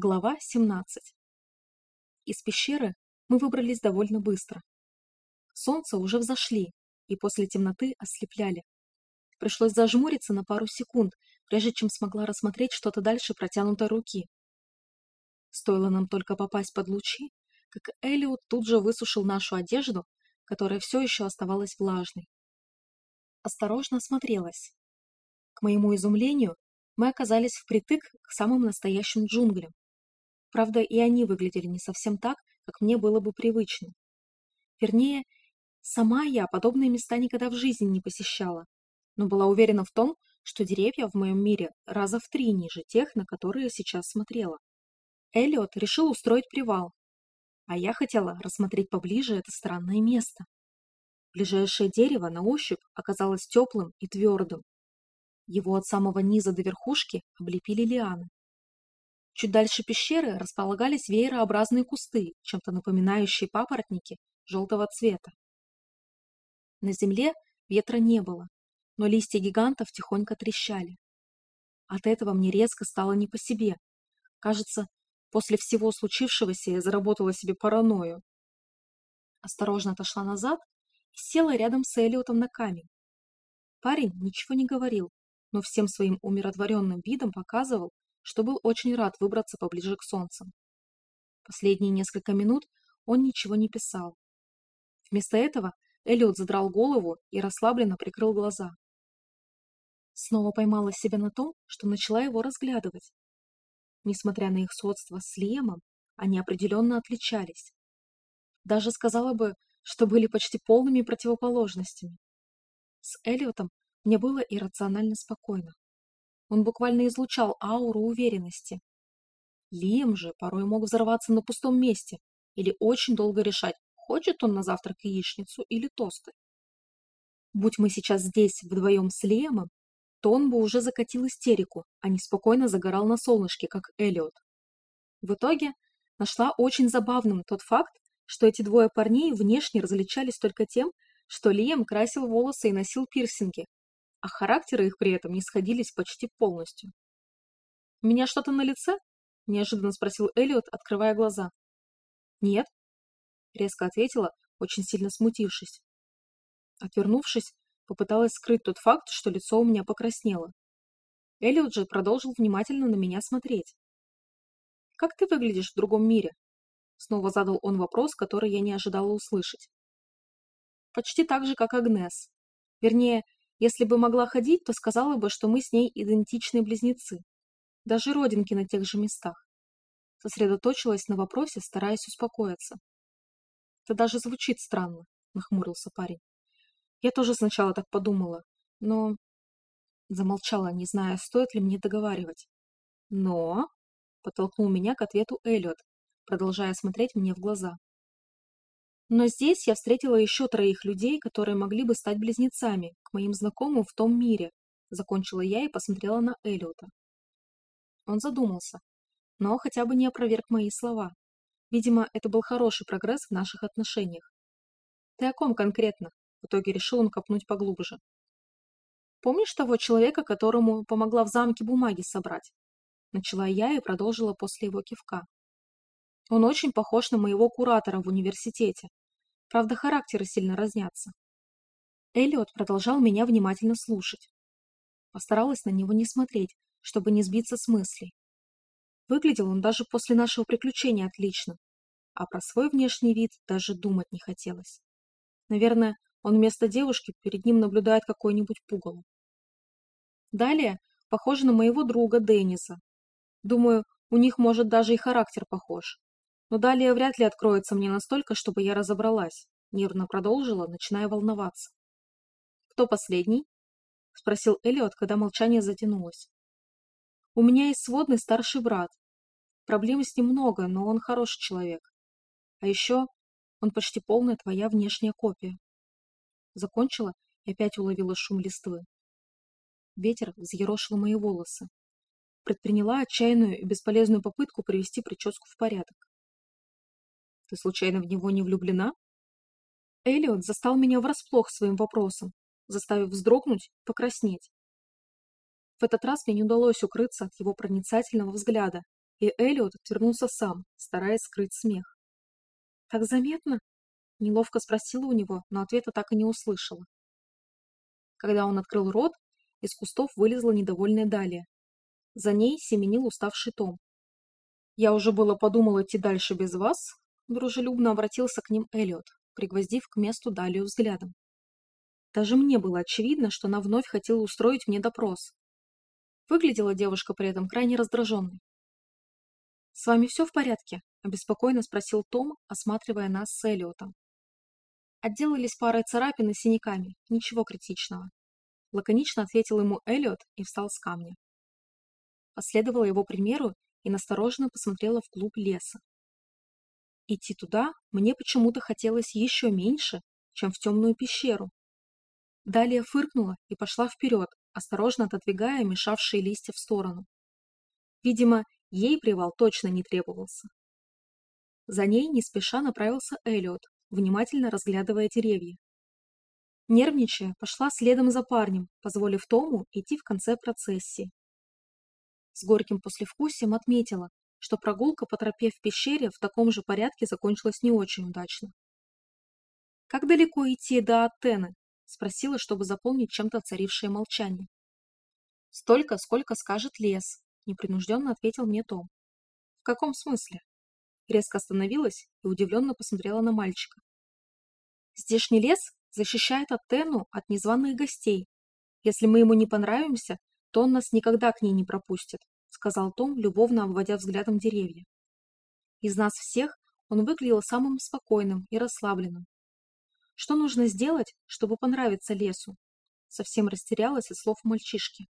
Глава 17 Из пещеры мы выбрались довольно быстро. Солнце уже взошли, и после темноты ослепляли. Пришлось зажмуриться на пару секунд, прежде чем смогла рассмотреть что-то дальше протянутой руки. Стоило нам только попасть под лучи, как Элиот тут же высушил нашу одежду, которая все еще оставалась влажной. Осторожно осмотрелась. К моему изумлению, мы оказались впритык к самым настоящим джунглям. Правда, и они выглядели не совсем так, как мне было бы привычно. Вернее, сама я подобные места никогда в жизни не посещала, но была уверена в том, что деревья в моем мире раза в три ниже тех, на которые сейчас смотрела. Эллиот решил устроить привал, а я хотела рассмотреть поближе это странное место. Ближайшее дерево на ощупь оказалось теплым и твердым. Его от самого низа до верхушки облепили лианы. Чуть дальше пещеры располагались веерообразные кусты, чем-то напоминающие папоротники желтого цвета. На земле ветра не было, но листья гигантов тихонько трещали. От этого мне резко стало не по себе. Кажется, после всего случившегося я заработала себе паранойю. Осторожно отошла назад и села рядом с Элиотом на камень. Парень ничего не говорил, но всем своим умиротворенным видом показывал, что был очень рад выбраться поближе к солнцу. Последние несколько минут он ничего не писал. Вместо этого Эллиот задрал голову и расслабленно прикрыл глаза. Снова поймала себя на том, что начала его разглядывать. Несмотря на их сходство с Лиемом, они определенно отличались. Даже сказала бы, что были почти полными противоположностями. С Эллиотом мне было иррационально спокойно. Он буквально излучал ауру уверенности. Лием же порой мог взорваться на пустом месте или очень долго решать, хочет он на завтрак яичницу или тосты. Будь мы сейчас здесь вдвоем с Лиемом, то он бы уже закатил истерику, а не спокойно загорал на солнышке, как Эллиот. В итоге нашла очень забавным тот факт, что эти двое парней внешне различались только тем, что Лием красил волосы и носил пирсинги, а характеры их при этом не сходились почти полностью. «У меня что-то на лице?» – неожиданно спросил Элliot, открывая глаза. «Нет», – резко ответила, очень сильно смутившись. Отвернувшись, попыталась скрыть тот факт, что лицо у меня покраснело. Элliot же продолжил внимательно на меня смотреть. «Как ты выглядишь в другом мире?» Снова задал он вопрос, который я не ожидала услышать. «Почти так же, как Агнес. Вернее, если бы могла ходить, то сказала бы, что мы с ней идентичные близнецы. Даже родинки на тех же местах. Сосредоточилась на вопросе, стараясь успокоиться. Это даже звучит странно, нахмурился парень. Я тоже сначала так подумала, но... Замолчала, не зная, стоит ли мне договаривать. Но... Подтолкнул меня к ответу Эллиот, продолжая смотреть мне в глаза. Но здесь я встретила еще троих людей, которые могли бы стать близнецами, к моим знакомым в том мире. Закончила я и посмотрела на Эллиота. Он задумался, но хотя бы не опроверг мои слова. Видимо, это был хороший прогресс в наших отношениях. Ты о ком конкретно? В итоге решил он копнуть поглубже. Помнишь того человека, которому помогла в замке бумаги собрать? Начала я и продолжила после его кивка. Он очень похож на моего куратора в университете. Правда, характеры сильно разнятся. Эллиот продолжал меня внимательно слушать. Постаралась на него не смотреть, чтобы не сбиться с мыслей. Выглядел он даже после нашего приключения отлично, а про свой внешний вид даже думать не хотелось. Наверное, он вместо девушки перед ним наблюдает какой-нибудь пугало. Далее, похоже на моего друга Денниса. Думаю, у них может даже и характер похож. Но далее вряд ли откроется мне настолько, чтобы я разобралась. Нервно продолжила, начиная волноваться. «Кто последний?» — спросил Элliot, когда молчание затянулось. «У меня есть сводный старший брат. Проблем с ним много, но он хороший человек. А еще он почти полная твоя внешняя копия». Закончила и опять уловила шум листвы. Ветер взъерошил мои волосы. Предприняла отчаянную и бесполезную попытку привести прическу в порядок. Ты случайно в него не влюблена? Элиот застал меня врасплох своим вопросом, заставив вздрогнуть, покраснеть. В этот раз мне не удалось укрыться от его проницательного взгляда, и Эллиот отвернулся сам, стараясь скрыть смех. «Так заметно?» — неловко спросила у него, но ответа так и не услышала. Когда он открыл рот, из кустов вылезла недовольная Далия. За ней семенил уставший Том. «Я уже было подумал идти дальше без вас», — дружелюбно обратился к ним Эллиот, пригвоздив к месту Далию взглядом. Даже мне было очевидно, что она вновь хотела устроить мне допрос. Выглядела девушка при этом крайне раздраженной. «С вами все в порядке?» – обеспокоенно спросил Том, осматривая нас с Эллиотом. Отделались парой царапин и синяками, ничего критичного. Лаконично ответил ему Эллиот и встал с камня. Последовала его примеру и настороженно посмотрела вглубь леса. Идти туда мне почему-то хотелось еще меньше, чем в темную пещеру. Далее фыркнула и пошла вперед, осторожно отодвигая мешавшие листья в сторону. Видимо, ей привал точно не требовался. За ней не спеша направился Эллиот, внимательно разглядывая деревья. Нервничая, пошла следом за парнем, позволив Тому идти в конце процессии. С горьким послевкусием отметила, что прогулка по тропе в пещере в таком же порядке закончилась не очень удачно. «Как далеко идти до Аттены?» – спросила, чтобы заполнить чем-то царившее молчание. «Столько, сколько скажет лес», – непринужденно ответил мне Том. «В каком смысле?» Резко остановилась и удивленно посмотрела на мальчика. «Здешний лес защищает Аттену от незваных гостей. Если мы ему не понравимся, то он нас никогда к ней не пропустит», — сказал Том, любовно обводя взглядом деревья. Из нас всех он выглядел самым спокойным и расслабленным. Что нужно сделать, чтобы понравиться лесу? Совсем растерялась от слов мальчишки.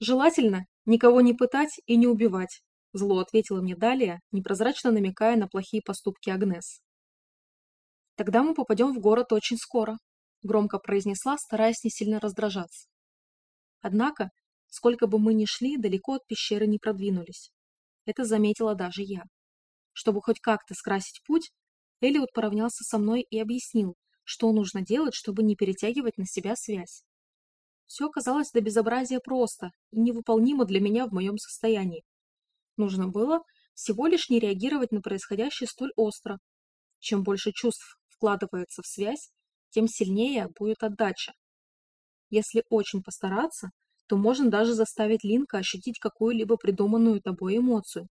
Желательно никого не пытать и не убивать, зло ответила мне Далия, непрозрачно намекая на плохие поступки Агнес. Тогда мы попадем в город очень скоро, громко произнесла, стараясь не сильно раздражаться. Однако, сколько бы мы ни шли, далеко от пещеры не продвинулись. Это заметила даже я. Чтобы хоть как-то скрасить путь, Элиот поравнялся со мной и объяснил, что нужно делать, чтобы не перетягивать на себя связь. Все оказалось до безобразия просто и невыполнимо для меня в моем состоянии. Нужно было всего лишь не реагировать на происходящее столь остро. Чем больше чувств вкладывается в связь, тем сильнее будет отдача. Если очень постараться, то можно даже заставить Линка ощутить какую-либо придуманную тобой эмоцию.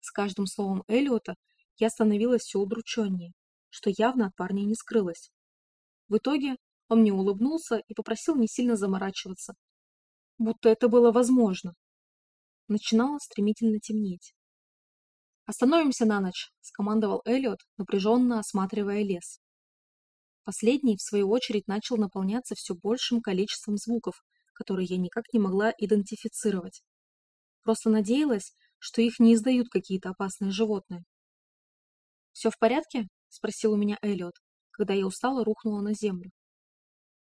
С каждым словом Эллиота я становилась все удрученнее, что явно от парня не скрылось. В итоге он мне улыбнулся и попросил не сильно заморачиваться, будто это было возможно. Начинало стремительно темнеть. «Остановимся на ночь», — скомандовал Эллиот, напряженно осматривая лес. Последний, в свою очередь, начал наполняться все большим количеством звуков, которые я никак не могла идентифицировать. Просто надеялась, что их не издают какие-то опасные животные. «Все в порядке?» — спросил у меня Эллиот, когда я устало рухнула на землю.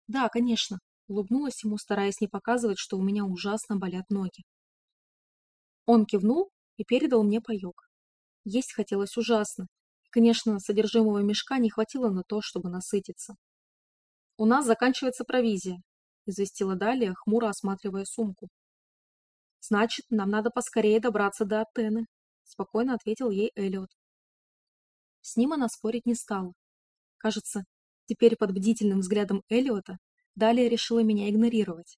«Да, конечно», — улыбнулась ему, стараясь не показывать, что у меня ужасно болят ноги. Он кивнул и передал мне паёк. Есть хотелось ужасно, Конечно, содержимого мешка не хватило на то, чтобы насытиться. «У нас заканчивается провизия», — известила Далия, хмуро осматривая сумку. «Значит, нам надо поскорее добраться до Атены», — спокойно ответил ей Эллиот. С ним она спорить не стала. Кажется, теперь под бдительным взглядом Эллиота Далия решила меня игнорировать.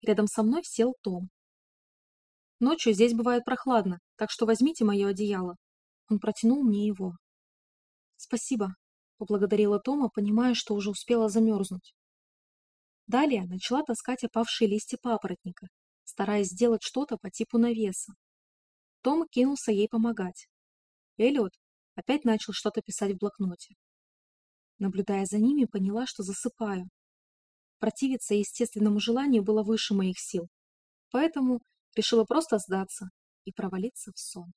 Рядом со мной сел Том. Ночью здесь бывает прохладно, так что возьмите мое одеяло. Он протянул мне его. «Спасибо», — поблагодарила Тома, понимая, что уже успела замерзнуть. Далее начала таскать опавшие листья папоротника, стараясь сделать что-то по типу навеса. Том кинулся ей помогать. Эллиот опять начал что-то писать в блокноте. Наблюдая за ними, поняла, что засыпаю. Противиться естественному желанию было выше моих сил, поэтому решила просто сдаться и провалиться в сон.